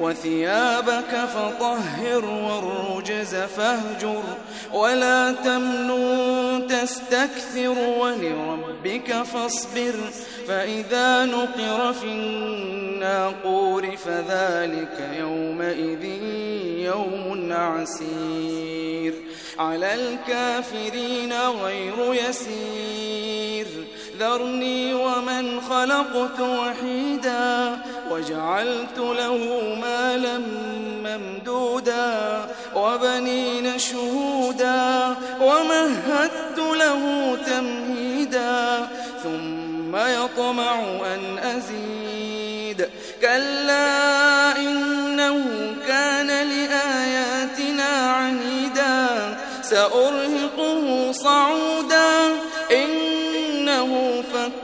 وثيابك فطهر والرجز فاهجر ولا تمنن تستكثر ولربك فاصبر فإذا نقر في الناقور فذلك يومئذ يوم عسير على الكافرين غير يسير ذرني ومن خلقت وحيدا وجعلت له مالا ممدودا وبنين شهودا ومهدت له تمهيدا ثم يطمع أن أزيد كلا إنه كان لآياتنا عنيدا سأرهقه صعودا إنه فكر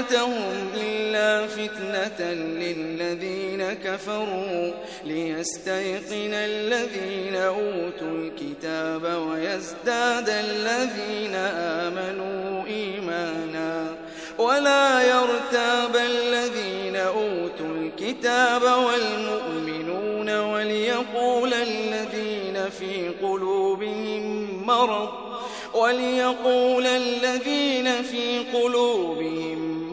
عدتهم إلا فتنة للذين كفروا ليستيقن الذين أوتوا الكتاب ويزداد الذين آمنوا إيمانا ولا يرتاب الذين أوتوا الكتاب والمؤمنون وليقول الذين في قلوبهم مرض وليقول الذين في قلوبهم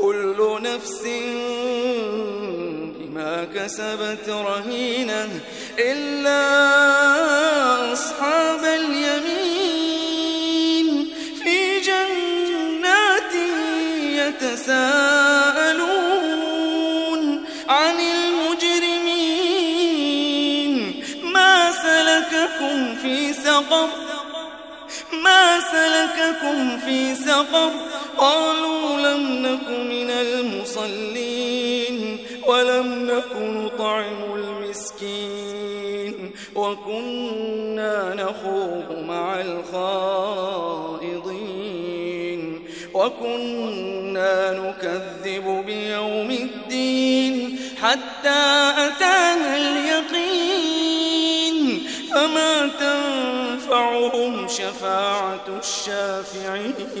كل نفس بما كسبت رهينة إلا أصحاب اليمين في جنات يتساءلون عن المجرمين. ما سلككم في سقر؟ ما سلككم في سقر؟ قالوا لم المصلين ولم نك نطعم المسكين وكنا نخوض مع الخائضين وكنا نكذب بيوم الدين حتى أتانا اليقين فما تنفعهم شفاعة الشافعين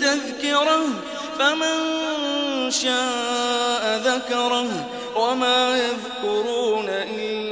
تذكرة فمن شاء ذكره وما يذكرون إلا